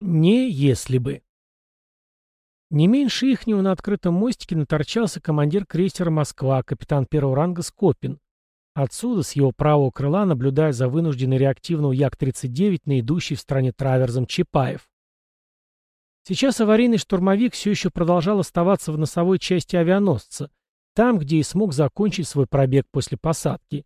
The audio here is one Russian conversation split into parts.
Не если бы. Не меньше ихнего на открытом мостике наторчался командир крейсера «Москва», капитан первого ранга Скопин. Отсюда, с его правого крыла, наблюдая за вынужденной реактивного Як-39 на идущий в стране траверзом Чапаев. Сейчас аварийный штурмовик все еще продолжал оставаться в носовой части авианосца, там, где и смог закончить свой пробег после посадки.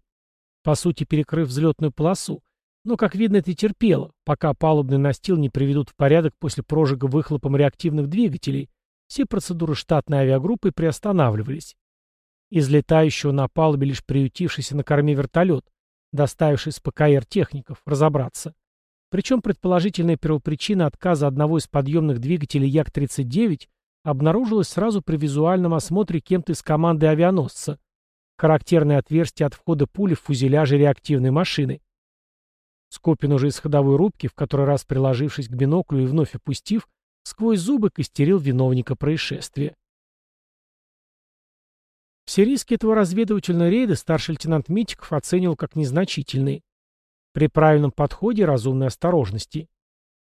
По сути, перекрыв взлетную полосу, но, как видно, это терпело, пока палубный настил не приведут в порядок после прожига выхлопом реактивных двигателей, все процедуры штатной авиагруппы приостанавливались. Из летающего на палубе лишь приютившийся на корме вертолет, доставивший с ПКР техников, разобраться. Причем предположительная первопричина отказа одного из подъемных двигателей Як-39 обнаружилась сразу при визуальном осмотре кем-то из команды авианосца. Характерное отверстие от входа пули в фюзеляже реактивной машины. Скопин уже из ходовой рубки, в который раз приложившись к биноклю и вновь опустив, сквозь зубы костерил виновника происшествия. Все риски этого разведывательного рейда старший лейтенант Митиков оценивал как незначительные. При правильном подходе разумной осторожности.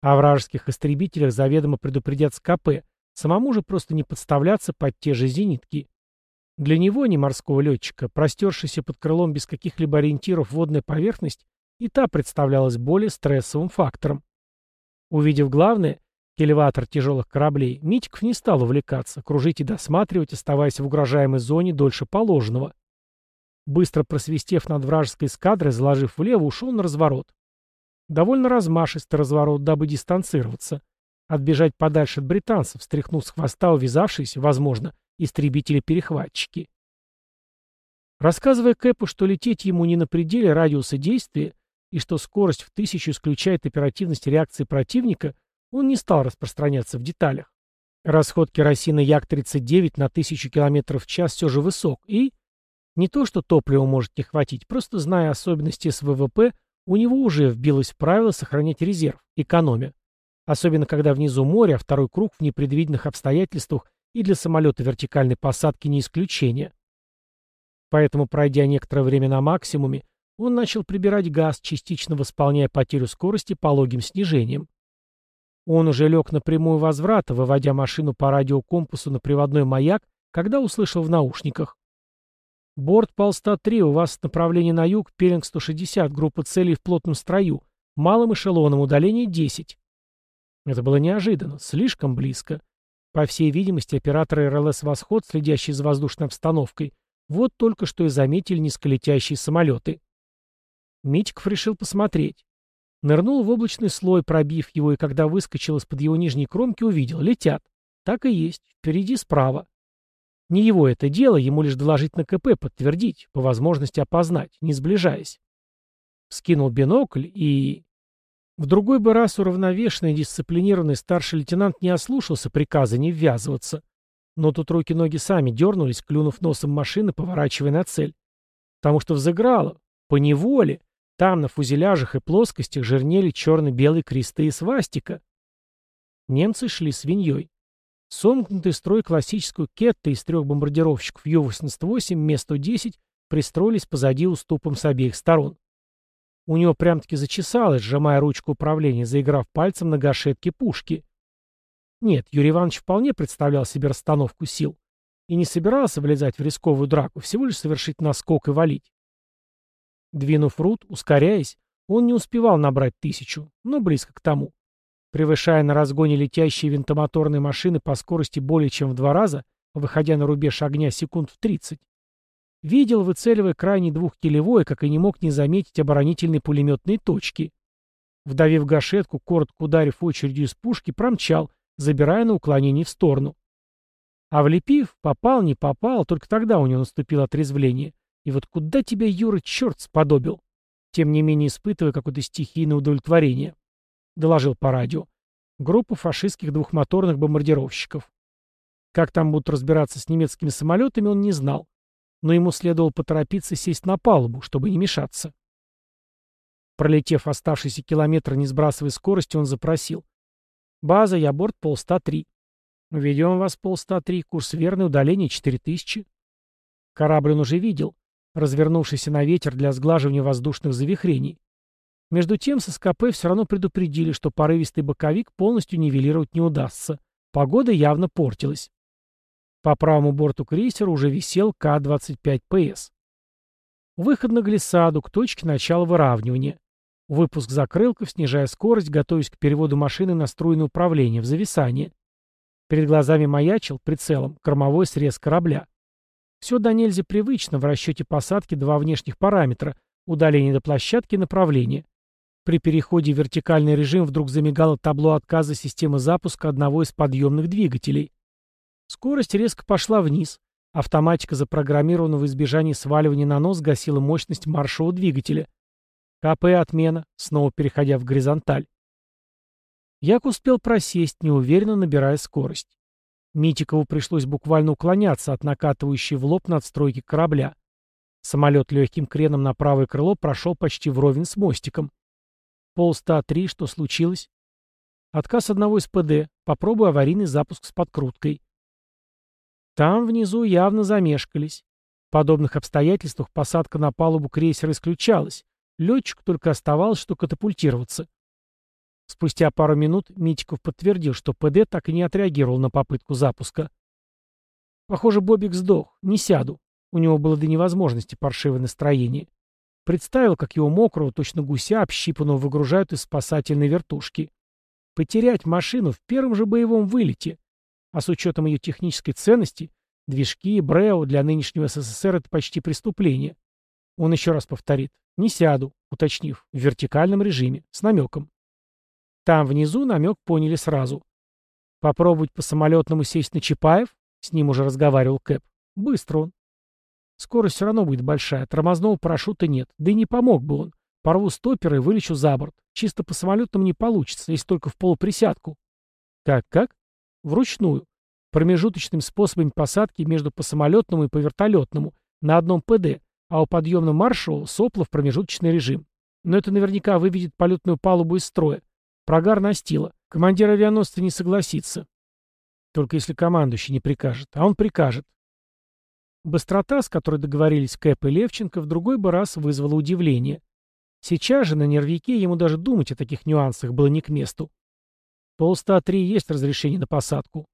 О вражеских истребителях заведомо предупредят с КП, самому же просто не подставляться под те же зенитки. Для него, не морского летчика, простершийся под крылом без каких-либо ориентиров водная поверхность и та представлялась более стрессовым фактором. Увидев главное, келеватор тяжелых кораблей, Митиков не стал увлекаться, кружить и досматривать, оставаясь в угрожаемой зоне дольше положенного. Быстро просвистев над вражеской эскадрой, заложив влево, ушел на разворот. Довольно размашистый разворот, дабы дистанцироваться. Отбежать подальше от британцев, стряхнув с хвоста увязавшиеся, возможно, истребители-перехватчики. Рассказывая Кэпу, что лететь ему не на пределе радиуса действия, и что скорость в тысячу исключает оперативность реакции противника, он не стал распространяться в деталях. Расход керосина Як-39 на тысячу км в час все же высок, и... Не то, что топлива может не хватить, просто зная особенности СВВП, у него уже вбилось в правило сохранять резерв, экономя. Особенно когда внизу море, а второй круг в непредвиденных обстоятельствах и для самолета вертикальной посадки не исключение. Поэтому, пройдя некоторое время на максимуме, он начал прибирать газ, частично восполняя потерю скорости пологим снижением. Он уже лег на прямую возврата, выводя машину по радиокомпасу на приводной маяк, когда услышал в наушниках. «Борт Пал-103, у вас направление на юг, Пелинг-160, группа целей в плотном строю, малым эшелоном, удаление 10». Это было неожиданно, слишком близко. По всей видимости, операторы РЛС «Восход», следящие за воздушной обстановкой, вот только что и заметили низколетящие самолеты. Митиков решил посмотреть. Нырнул в облачный слой, пробив его, и когда выскочил из-под его нижней кромки, увидел. Летят. Так и есть. Впереди справа. Не его это дело, ему лишь доложить на КП, подтвердить, по возможности опознать, не сближаясь. Скинул бинокль и... В другой бы раз уравновешенный и дисциплинированный старший лейтенант не ослушался приказа не ввязываться. Но тут руки-ноги сами дернулись, клюнув носом машины, поворачивая на цель. Потому что взыграло. По неволе. Там, на фузеляжах и плоскостях, жирнели черно-белые кресты и свастика. Немцы шли свиньей. Сомкнутый строй классическую кетты из трех бомбардировщиков Ю-88 Ме-110 пристроились позади уступом с обеих сторон. У него прям-таки зачесалось, сжимая ручку управления, заиграв пальцем на гашетке пушки. Нет, Юрий Иванович вполне представлял себе расстановку сил и не собирался влезать в рисковую драку, всего лишь совершить наскок и валить. Двинув рут, ускоряясь, он не успевал набрать тысячу, но близко к тому. Превышая на разгоне летящие винтомоторные машины по скорости более чем в два раза, выходя на рубеж огня секунд в 30, видел, выцеливая крайне двухкилевое, как и не мог не заметить оборонительные пулеметные точки. Вдавив гашетку, коротко ударив очередью из пушки, промчал, забирая на уклонение в сторону. А влепив, попал, не попал, только тогда у него наступило отрезвление. И вот куда тебя, Юра, черт сподобил? Тем не менее испытывая какое-то стихийное удовлетворение. Доложил по радио. Группа фашистских двухмоторных бомбардировщиков. Как там будут разбираться с немецкими самолетами, он не знал. Но ему следовало поторопиться сесть на палубу, чтобы не мешаться. Пролетев оставшийся километр, не сбрасывая скорости, он запросил. «База, я борт полста-3». «Ведем вас полста-3, курс верный, удаление 4000». Корабль он уже видел развернувшийся на ветер для сглаживания воздушных завихрений. Между тем с СКП все равно предупредили, что порывистый боковик полностью нивелировать не удастся. Погода явно портилась. По правому борту крейсера уже висел К-25ПС. Выход на глиссаду к точке начала выравнивания. Выпуск закрылков, снижая скорость, готовясь к переводу машины на струйное управление, в зависание. Перед глазами маячил, прицелом, кормовой срез корабля. Все до нельзя привычно, в расчете посадки два внешних параметра – удаление до площадки и направление. При переходе в вертикальный режим вдруг замигало табло отказа системы запуска одного из подъемных двигателей. Скорость резко пошла вниз. Автоматика запрограммированного в избежании сваливания на нос гасила мощность маршевого двигателя. КП отмена, снова переходя в горизонталь. Як успел просесть, неуверенно набирая скорость. Митикову пришлось буквально уклоняться от накатывающей в лоб надстройки корабля. Самолет легким креном на правое крыло прошел почти вровень с мостиком. Пол 103, что случилось? Отказ одного из ПД. Попробую аварийный запуск с подкруткой. Там внизу явно замешкались. В подобных обстоятельствах посадка на палубу крейсера исключалась. Летчику только оставалось, что катапультироваться. Спустя пару минут Митиков подтвердил, что ПД так и не отреагировал на попытку запуска. Похоже, Бобик сдох. Не сяду. У него было до невозможности паршивое настроение. Представил, как его мокрого, точно гуся, общипанного выгружают из спасательной вертушки. Потерять машину в первом же боевом вылете. А с учетом ее технической ценности, движки, Брео для нынешнего СССР это почти преступление. Он еще раз повторит. Не сяду, уточнив, в вертикальном режиме, с намеком. Там внизу намек поняли сразу. Попробовать по самолетному сесть на Чапаев? С ним уже разговаривал Кэп. Быстро он. Скорость все равно будет большая, тормозного парашюта нет, да и не помог бы он. Порву стопперы и вылечу за борт. Чисто по самолетам не получится, если только в полуприсядку. Как-как? Вручную. Промежуточным способом посадки между по самолетному и по вертолетному, на одном ПД, а у подъемного маршевого сопла в промежуточный режим. Но это наверняка выведет полетную палубу из строя. Прогар настила. Командир авианосца не согласится. Только если командующий не прикажет. А он прикажет. Быстрота, с которой договорились Кэп и Левченко, в другой бы раз вызвала удивление. Сейчас же на нервике ему даже думать о таких нюансах было не к месту. Полста три есть разрешение на посадку.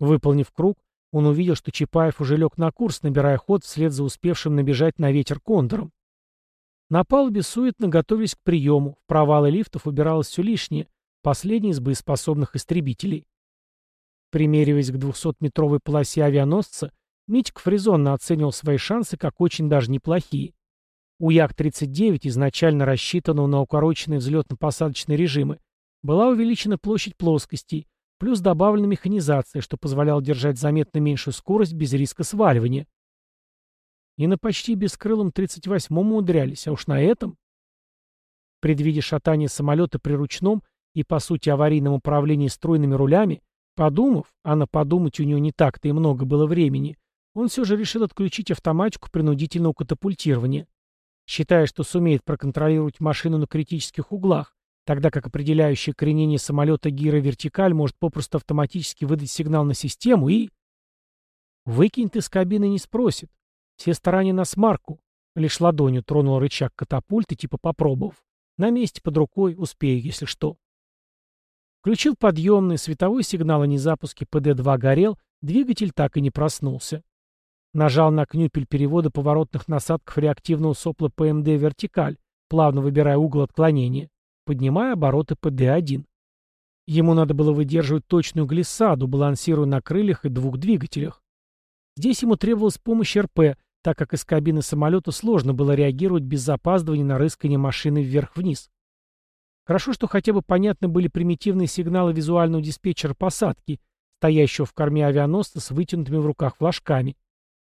Выполнив круг, он увидел, что Чапаев уже лег на курс, набирая ход вслед за успевшим набежать на ветер кондором. На палубе суетно готовились к приему, в провалы лифтов убиралось все лишнее, последний из боеспособных истребителей. Примериваясь к 200-метровой полосе авианосца, Митиков резонно оценивал свои шансы как очень даже неплохие. У Як-39, изначально рассчитанного на укороченные взлетно-посадочные режимы, была увеличена площадь плоскостей, плюс добавлена механизация, что позволяло держать заметно меньшую скорость без риска сваливания. И на почти бескрылом 38-м умудрялись, а уж на этом... Предвидя шатание самолета при ручном и, по сути, аварийном управлении стройными рулями, подумав, а на подумать у него не так-то и много было времени, он все же решил отключить автоматику принудительного катапультирования, считая, что сумеет проконтролировать машину на критических углах, тогда как определяющее коренение самолета гировертикаль может попросту автоматически выдать сигнал на систему и... Выкинь ты с кабины не спросит. Все старания на смарку. Лишь ладонью тронул рычаг катапульты, типа попробовав. На месте под рукой, успею, если что. Включил подъемный, световой сигнал о незапуске ПД-2 горел, двигатель так и не проснулся. Нажал на кнюпель перевода поворотных насадков реактивного сопла ПМД «Вертикаль», плавно выбирая угол отклонения, поднимая обороты ПД-1. Ему надо было выдерживать точную глиссаду, балансируя на крыльях и двух двигателях. Здесь ему требовалась помощь РП, так как из кабины самолета сложно было реагировать без запаздывания на рыскание машины вверх-вниз. Хорошо, что хотя бы понятны были примитивные сигналы визуального диспетчера посадки, стоящего в корме авианосца с вытянутыми в руках флажками.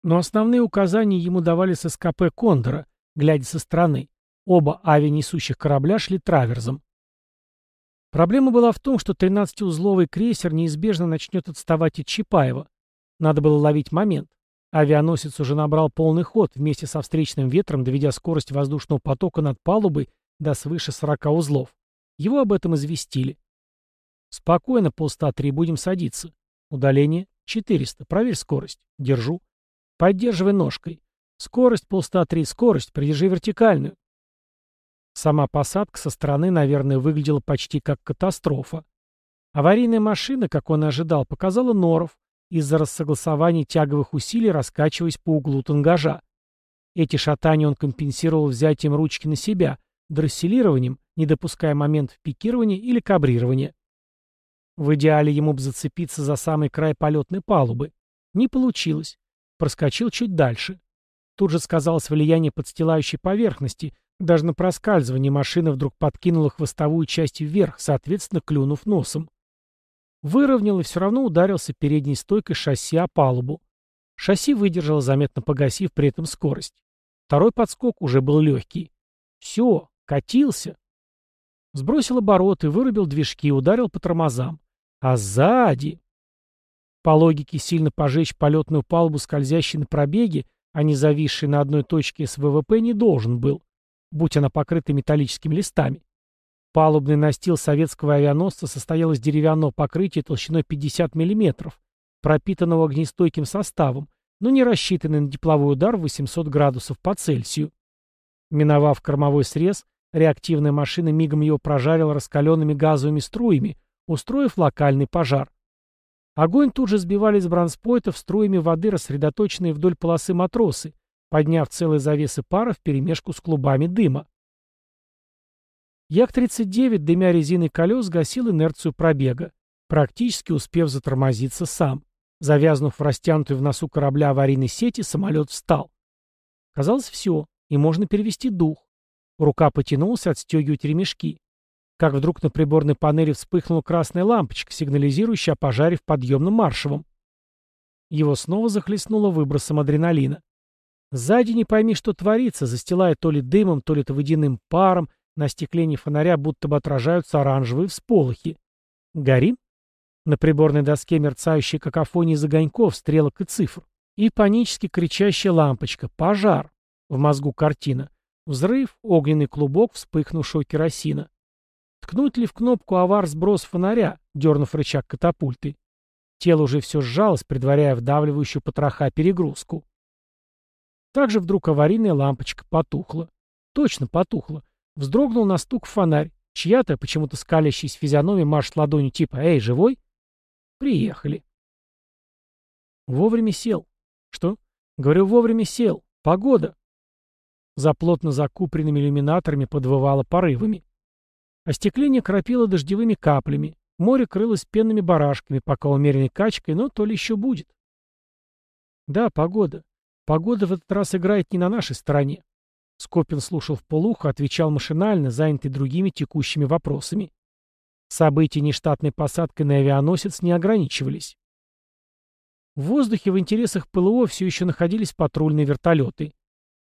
Но основные указания ему давали с СКП «Кондора», глядя со стороны. Оба авианесущих корабля шли траверзом. Проблема была в том, что 13-узловый крейсер неизбежно начнет отставать от Чапаева. Надо было ловить момент. Авианосец уже набрал полный ход вместе со встречным ветром, доведя скорость воздушного потока над палубой до свыше 40 узлов. Его об этом известили. «Спокойно, полста три, будем садиться. Удаление 400. Проверь скорость. Держу. Поддерживай ножкой. Скорость полста три, скорость, придержи вертикальную. Сама посадка со стороны, наверное, выглядела почти как катастрофа. Аварийная машина, как он и ожидал, показала норов, из-за рассогласования тяговых усилий раскачиваясь по углу тангажа. Эти шатания он компенсировал взятием ручки на себя, дросселированием, не допуская моментов пикирования или кабрирования. В идеале ему бы зацепиться за самый край полетной палубы. Не получилось. Проскочил чуть дальше. Тут же сказалось влияние подстилающей поверхности. Даже на проскальзывание машина вдруг подкинула хвостовую часть вверх, соответственно, клюнув носом. Выровнял и все равно ударился передней стойкой шасси о палубу. Шасси выдержало, заметно погасив при этом скорость. Второй подскок уже был легкий. Все, катился. Сбросил обороты, вырубил движки, ударил по тормозам. А сзади... По логике, сильно пожечь полетную палубу, скользящей на пробеге, а не зависшей на одной точке с ВВП, не должен был, будь она покрыта металлическими листами. Палубный настил советского авианосца состоял из деревянного покрытия толщиной 50 мм, пропитанного огнестойким составом, но не рассчитанный на тепловой удар в 800 градусов по Цельсию. Миновав кормовой срез, реактивная машина мигом его прожарила раскаленными газовыми струями, устроив локальный пожар. Огонь тут же сбивали с бронспойтов струями воды, рассредоточенные вдоль полосы матросы, подняв целые завесы пара вперемешку с клубами дыма. Як-39, дымя резиной колес, гасил инерцию пробега, практически успев затормозиться сам. Завязнув в растянутой в носу корабля аварийной сети, самолет встал. Казалось, все, и можно перевести дух. Рука потянулась отстегивать ремешки как вдруг на приборной панели вспыхнула красная лампочка, сигнализирующая о пожаре в подъемном маршевом. Его снова захлестнуло выбросом адреналина. Сзади не пойми, что творится, застилая то ли дымом, то ли то водяным паром, на стеклении фонаря будто бы отражаются оранжевые всполохи. Горим? На приборной доске мерцающая какофония из огоньков, стрелок и цифр. И панически кричащая лампочка. Пожар. В мозгу картина. Взрыв, огненный клубок вспыхнувшего керосина. Ткнуть ли в кнопку авар сброс фонаря, дернув рычаг катапульты? Тело уже все сжалось, предваряя вдавливающую потроха перегрузку. Также вдруг аварийная лампочка потухла. Точно потухла. Вздрогнул на стук фонарь. Чья-то, почему-то скалящаяся физиономия, машет ладонью типа «Эй, живой?» Приехали. Вовремя сел. Что? Говорю, вовремя сел. Погода. За плотно закупленными иллюминаторами подвывало порывами. Остекление кропило дождевыми каплями. Море крылось пенными барашками, пока умеренной качкой, но то ли еще будет. Да, погода. Погода в этот раз играет не на нашей стороне. Скопин слушал в полухо, отвечал машинально, занятый другими текущими вопросами. События нештатной посадкой на авианосец не ограничивались. В воздухе в интересах ПЛО все еще находились патрульные вертолеты.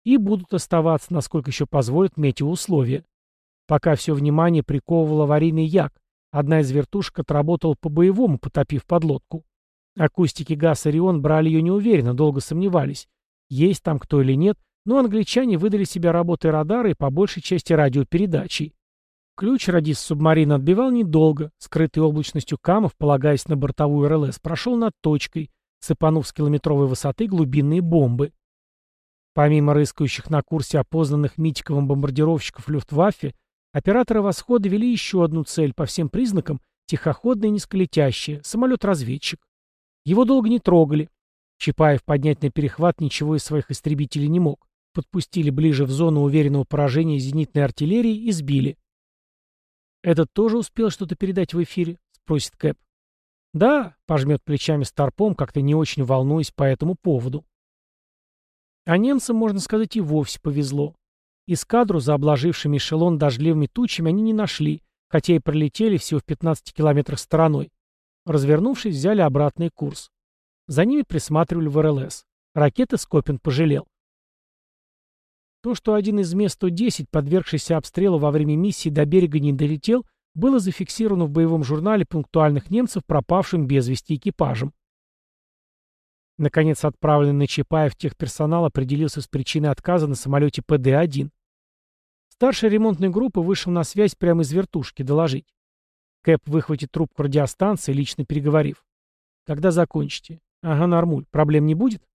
И будут оставаться, насколько еще позволят метеоусловия. Пока все внимание приковывал аварийный як. Одна из вертушек отработала по-боевому, потопив подлодку. Акустики ГАЗ «Орион» брали ее неуверенно, долго сомневались, есть там кто или нет, но англичане выдали себя работой радара и по большей части радиопередачей. Ключ радист субмарина отбивал недолго, скрытый облачностью камов, полагаясь на бортовую РЛС, прошел над точкой, сыпанув с километровой высоты глубинные бомбы. Помимо рыскающих на курсе опознанных Митиковым бомбардировщиков Люфтваффе, Операторы восхода вели еще одну цель, по всем признакам, тихоходная и низколетящая, самолет-разведчик. Его долго не трогали. Чапаев поднять на перехват ничего из своих истребителей не мог. Подпустили ближе в зону уверенного поражения зенитной артиллерии и сбили. «Этот тоже успел что-то передать в эфире?» — спросит Кэп. «Да», — пожмет плечами Старпом, как-то не очень волнуясь по этому поводу. А немцам, можно сказать, и вовсе повезло. Эскадру за обложившими эшелон дождливыми тучами они не нашли, хотя и пролетели всего в 15 километрах стороной. Развернувшись, взяли обратный курс. За ними присматривали в РЛС. Ракеты Скопин пожалел. То, что один из Ме-110, подвергшийся обстрелу во время миссии до берега не долетел, было зафиксировано в боевом журнале пунктуальных немцев пропавшим без вести экипажем. Наконец, отправленный на Чапаев техперсонал определился с причиной отказа на самолете ПД-1. Старший ремонтной группы вышел на связь прямо из вертушки, доложить. Кэп выхватит трубку радиостанции, лично переговорив. «Когда закончите?» «Ага, нормуль. Проблем не будет?»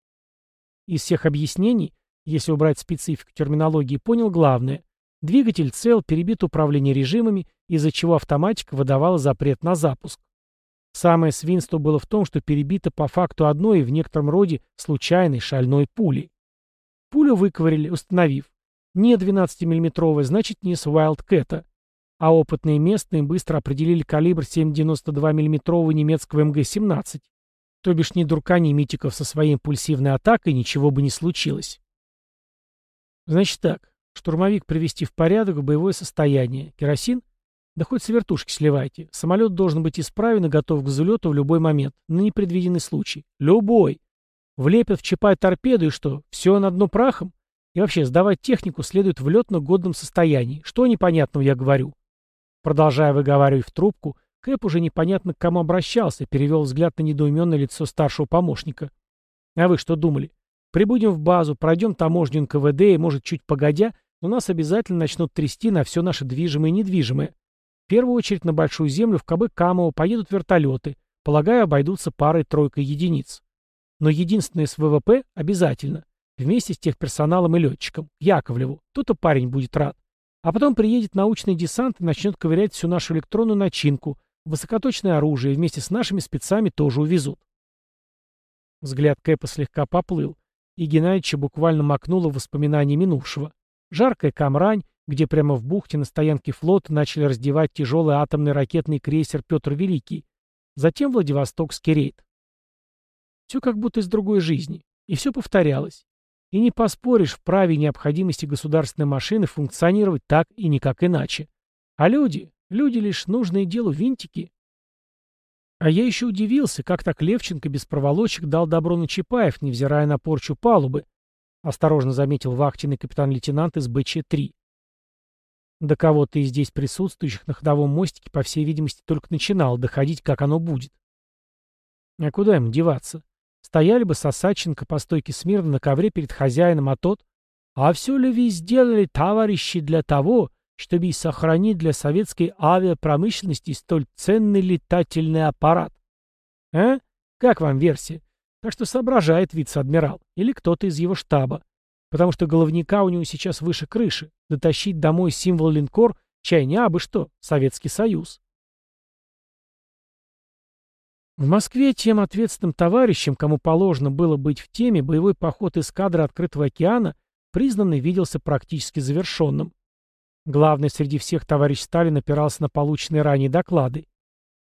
Из всех объяснений, если убрать специфику терминологии, понял главное. Двигатель цел, перебит управление режимами, из-за чего автоматика выдавала запрет на запуск. Самое свинство было в том, что перебито по факту одной и в некотором роде случайной шальной пули. Пулю выковырили, установив. Не 12-миллиметровая, значит не с Wildcat. А опытные местные быстро определили калибр 7,92 миллиметрового немецкого МГ-17. То бишь ни дурка, ни митиков со своей импульсивной атакой ничего бы не случилось. Значит так, штурмовик привести в порядок в боевое состояние. Керосин? Да хоть с вертушки сливайте. Самолет должен быть исправен и готов к взлету в любой момент, на непредвиденный случай. Любой. Влепят в Чапай торпеду и что, все на дно прахом? И вообще, сдавать технику следует в летно-годном состоянии. Что непонятного я говорю? Продолжая выговаривать в трубку, Кэп уже непонятно к кому обращался, перевел взгляд на недоуменное лицо старшего помощника. А вы что думали? Прибудем в базу, пройдем таможню НКВД и, может, чуть погодя, но нас обязательно начнут трясти на все наше движимое и недвижимое. В первую очередь на Большую Землю в КБ Камово поедут вертолеты. Полагаю, обойдутся парой-тройкой единиц. Но единственное с ВВП обязательно. Вместе с техперсоналом и летчиком. Яковлеву. То-то парень будет рад. А потом приедет научный десант и начнет ковырять всю нашу электронную начинку. Высокоточное оружие вместе с нашими спецами тоже увезут. Взгляд Кэпа слегка поплыл, и Геннадьевича буквально макнуло в воспоминания минувшего. Жаркая камрань, где прямо в бухте на стоянке флота начали раздевать тяжелый атомный ракетный крейсер «Петр Великий», затем Владивостокский рейд. Все как будто из другой жизни. И все повторялось. И не поспоришь в праве необходимости государственной машины функционировать так и никак иначе. А люди, люди лишь нужные делу винтики. А я еще удивился, как так Левченко без проволочек дал добро на Чапаев, невзирая на порчу палубы, осторожно заметил вахтенный капитан-лейтенант из БЧ-3. До кого-то из здесь присутствующих на ходовом мостике, по всей видимости, только начинал доходить, как оно будет. А куда им деваться? Стояли бы Сосаченко по стойке смирно на ковре перед хозяином, а тот... А все ли вы сделали, товарищи, для того, чтобы сохранить для советской авиапромышленности столь ценный летательный аппарат? А? Как вам версия? Так что соображает вице-адмирал или кто-то из его штаба. Потому что головника у него сейчас выше крыши. Дотащить домой символ линкор, чай не абы что, Советский Союз. В Москве тем ответственным товарищам, кому положено было быть в теме, боевой поход эскадры открытого океана признанный виделся практически завершенным. Главный среди всех товарищ Сталин опирался на полученные ранее доклады.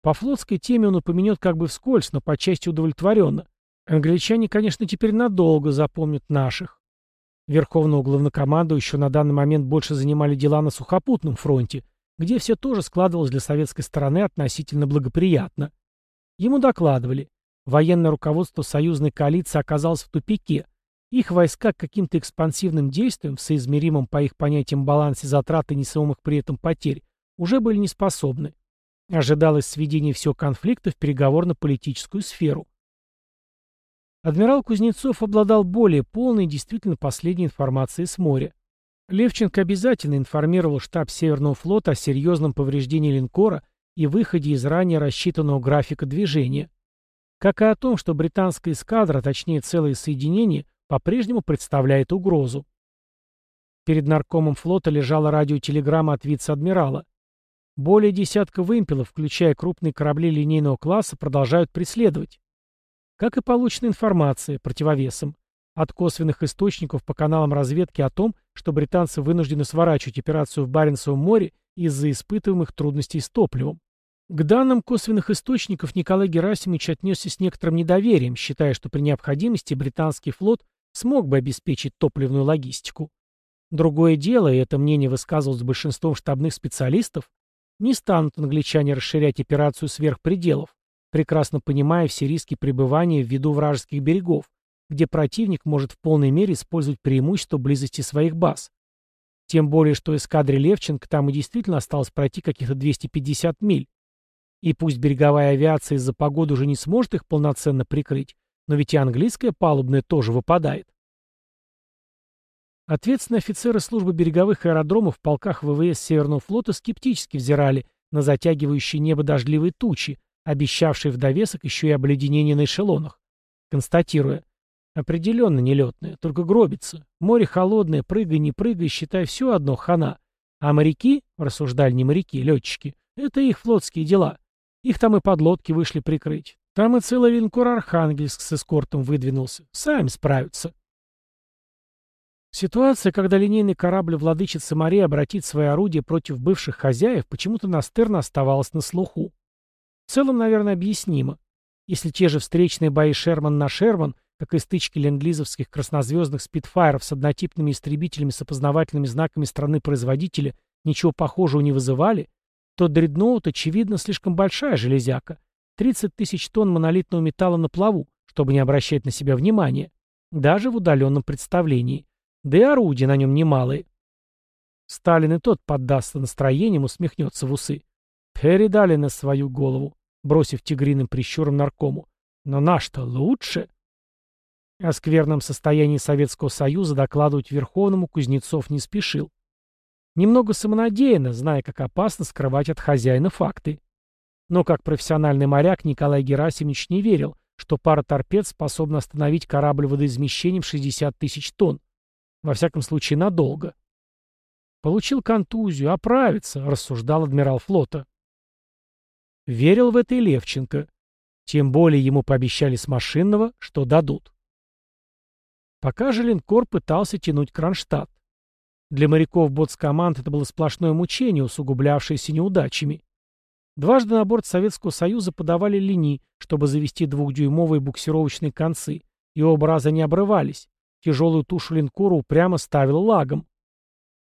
По флотской теме он упомянет как бы вскользь, но по части удовлетворенно. Англичане, конечно, теперь надолго запомнят наших. Верховного главнокомандующего на данный момент больше занимали дела на сухопутном фронте, где все тоже складывалось для советской стороны относительно благоприятно. Ему докладывали. Военное руководство союзной коалиции оказалось в тупике. Их войска каким-то экспансивным действиям, в соизмеримом по их понятиям балансе затрат и несомых при этом потерь, уже были не способны. Ожидалось сведение всего конфликта в переговорно-политическую сферу. Адмирал Кузнецов обладал более полной и действительно последней информацией с моря. Левченко обязательно информировал штаб Северного флота о серьезном повреждении линкора и выходе из ранее рассчитанного графика движения, как и о том, что британская эскадра, точнее целое соединение, по-прежнему представляет угрозу. Перед наркомом флота лежала радиотелеграмма от вице-адмирала. Более десятка вымпелов, включая крупные корабли линейного класса, продолжают преследовать. Как и получена информация противовесом от косвенных источников по каналам разведки о том, что британцы вынуждены сворачивать операцию в Баренцевом море из-за испытываемых трудностей с топливом. К данным косвенных источников Николай Герасимович отнесся с некоторым недоверием, считая, что при необходимости британский флот смог бы обеспечить топливную логистику. Другое дело, и это мнение высказывалось большинством штабных специалистов, не станут англичане расширять операцию сверх пределов, прекрасно понимая все риски пребывания в виду вражеских берегов, где противник может в полной мере использовать преимущество близости своих баз. Тем более, что эскадре Левченко там и действительно осталось пройти каких-то 250 миль, и пусть береговая авиация из-за погоды уже не сможет их полноценно прикрыть, но ведь и английская палубная тоже выпадает. Ответственные офицеры службы береговых аэродромов в полках ВВС Северного флота скептически взирали на затягивающие небо дождливые тучи, обещавшие в довесок еще и обледенение на эшелонах, констатируя, определенно нелетное, только гробится. Море холодное, прыгай, не прыгай, считай, все одно хана. А моряки, рассуждали не моряки, летчики, это их флотские дела. Их там и подлодки вышли прикрыть. Там и целый линкор «Архангельск» с эскортом выдвинулся. Сами справятся. Ситуация, когда линейный корабль владычицы Марии обратит свои орудия против бывших хозяев, почему-то настырно оставалась на слуху. В целом, наверное, объяснимо. Если те же встречные бои Шерман на Шерман, как и стычки ленд-лизовских краснозвездных спидфайров с однотипными истребителями с опознавательными знаками страны-производителя ничего похожего не вызывали, то дредноут, очевидно, слишком большая железяка. 30 тысяч тонн монолитного металла на плаву, чтобы не обращать на себя внимания, даже в удаленном представлении. Да и орудия на нем немалые. Сталин и тот поддастся настроением, усмехнется в усы. Передали на свою голову, бросив тигриным прищуром наркому. Но наш-то лучше. О скверном состоянии Советского Союза докладывать Верховному Кузнецов не спешил. Немного самонадеянно, зная, как опасно скрывать от хозяина факты. Но как профессиональный моряк Николай Герасимович не верил, что пара торпед способна остановить корабль водоизмещением 60 тысяч тонн. Во всяком случае, надолго. Получил контузию, оправится, рассуждал адмирал флота. Верил в это и Левченко. Тем более ему пообещали с машинного, что дадут. Пока же линкор пытался тянуть Кронштадт. Для моряков боцкоманд это было сплошное мучение, усугублявшееся неудачами. Дважды на борт Советского Союза подавали линии, чтобы завести двухдюймовые буксировочные концы, и оба не обрывались, Тяжелую тушу линкора упрямо ставил лагом.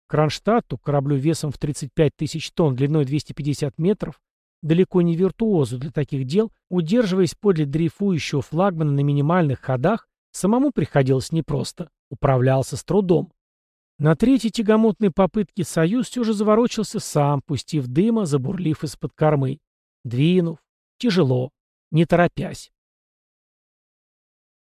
Кронштадту, кораблю весом в 35 тысяч тонн, длиной 250 метров, далеко не виртуозу для таких дел, удерживаясь подле дрейфующего флагмана на минимальных ходах, самому приходилось непросто, управлялся с трудом. На третьей тягомотной попытке «Союз» все же заворочился сам, пустив дыма, забурлив из-под кормы. Двинув, тяжело, не торопясь.